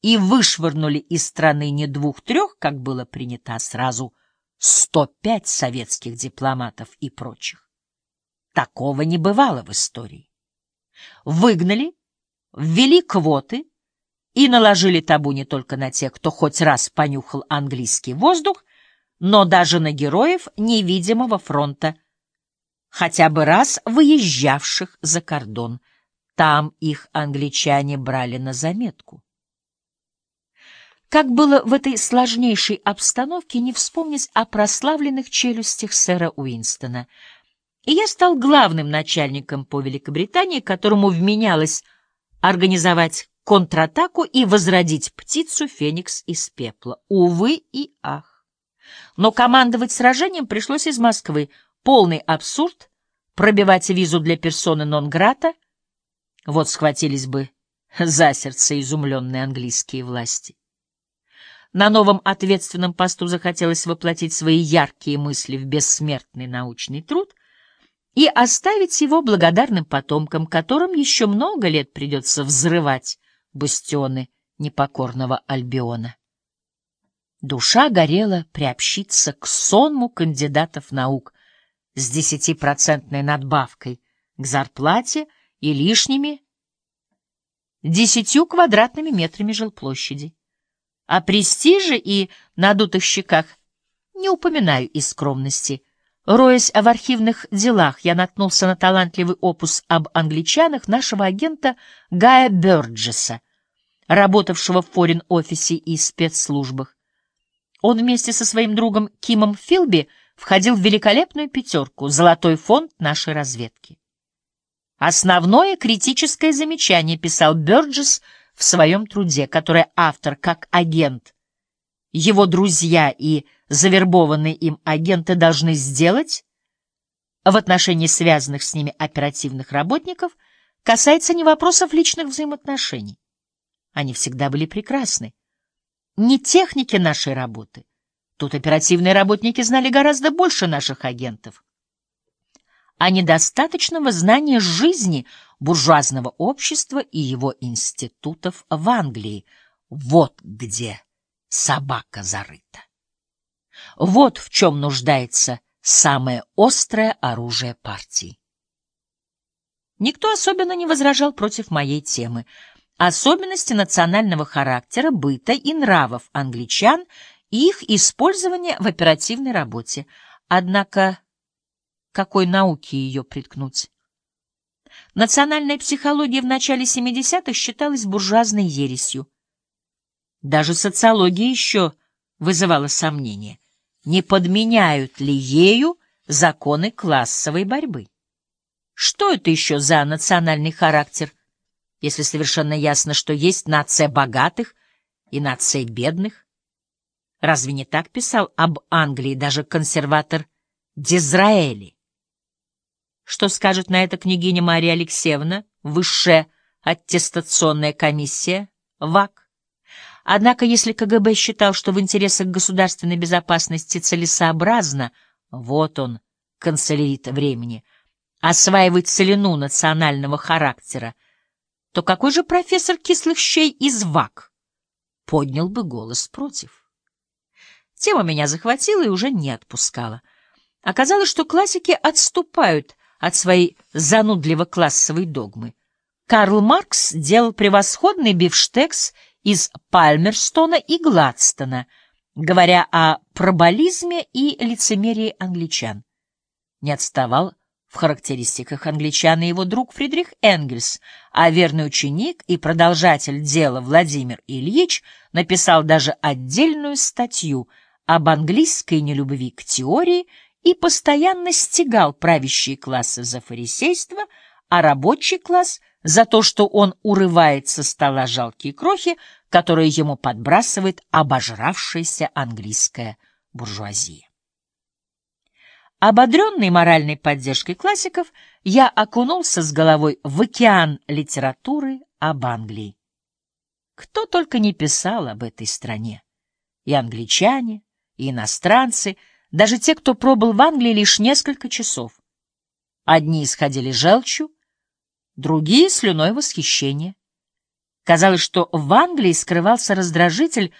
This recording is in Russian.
и вышвырнули из страны не двух-трех, как было принято, а сразу 105 советских дипломатов и прочих. Такого не бывало в истории. Выгнали, ввели квоты и наложили табу не только на тех, кто хоть раз понюхал английский воздух, но даже на героев невидимого фронта, хотя бы раз выезжавших за кордон. Там их англичане брали на заметку. Как было в этой сложнейшей обстановке не вспомнить о прославленных челюстях сэра Уинстона. И я стал главным начальником по Великобритании, которому вменялось организовать контратаку и возродить птицу Феникс из пепла. Увы и ах. Но командовать сражением пришлось из Москвы. Полный абсурд, пробивать визу для персоны нон-грата. Вот схватились бы за сердце изумленные английские власти. На новом ответственном посту захотелось воплотить свои яркие мысли в бессмертный научный труд и оставить его благодарным потомкам, которым еще много лет придется взрывать бастионы непокорного Альбиона. Душа горела приобщиться к сонму кандидатов наук с десятипроцентной надбавкой к зарплате и лишними десятью квадратными метрами жилплощади. О престиже и надутых щеках не упоминаю из скромности. Роясь в архивных делах, я наткнулся на талантливый опус об англичанах нашего агента Гая Бёрджеса, работавшего в форин-офисе и спецслужбах. Он вместе со своим другом Кимом Филби входил в великолепную пятерку «Золотой фонд нашей разведки». Основное критическое замечание писал Бёрджес – в своем труде, которое автор как агент, его друзья и завербованные им агенты должны сделать в отношении связанных с ними оперативных работников, касается не вопросов личных взаимоотношений. Они всегда были прекрасны. Не техники нашей работы. Тут оперативные работники знали гораздо больше наших агентов а недостаточного знания жизни буржуазного общества и его институтов в Англии. Вот где собака зарыта. Вот в чем нуждается самое острое оружие партии. Никто особенно не возражал против моей темы. Особенности национального характера, быта и нравов англичан и их использование в оперативной работе. Однако какой науке ее приткнуть. Национальная психология в начале 70-х считалась буржуазной ересью. Даже социология еще вызывала сомнения, не подменяют ли ею законы классовой борьбы. Что это еще за национальный характер, если совершенно ясно, что есть нация богатых и нация бедных? Разве не так писал об Англии даже консерватор Дизраэли? Что скажет на это княгиня Мария Алексеевна, высшая аттестационная комиссия, ВАК? Однако, если КГБ считал, что в интересах государственной безопасности целесообразно, вот он, канцелярит времени, осваивать целину национального характера, то какой же профессор кислых щей из ВАК поднял бы голос против? Тема меня захватила и уже не отпускала. Оказалось, что классики отступают от своей занудливо-классовой догмы. Карл Маркс делал превосходный бифштекс из Пальмерстона и Гладстона, говоря о проболизме и лицемерии англичан. Не отставал в характеристиках англичан и его друг Фридрих Энгельс, а верный ученик и продолжатель дела Владимир Ильич написал даже отдельную статью об английской нелюбви к теории и постоянно стегал правящие классы за фарисейство, а рабочий класс за то, что он урывает со стола жалкие крохи, которые ему подбрасывает обожравшаяся английская буржуазия. Ободренный моральной поддержкой классиков, я окунулся с головой в океан литературы об Англии. Кто только не писал об этой стране. И англичане, и иностранцы — даже те, кто пробыл в Англии лишь несколько часов. Одни исходили желчью, другие — слюной восхищения. Казалось, что в Англии скрывался раздражитель,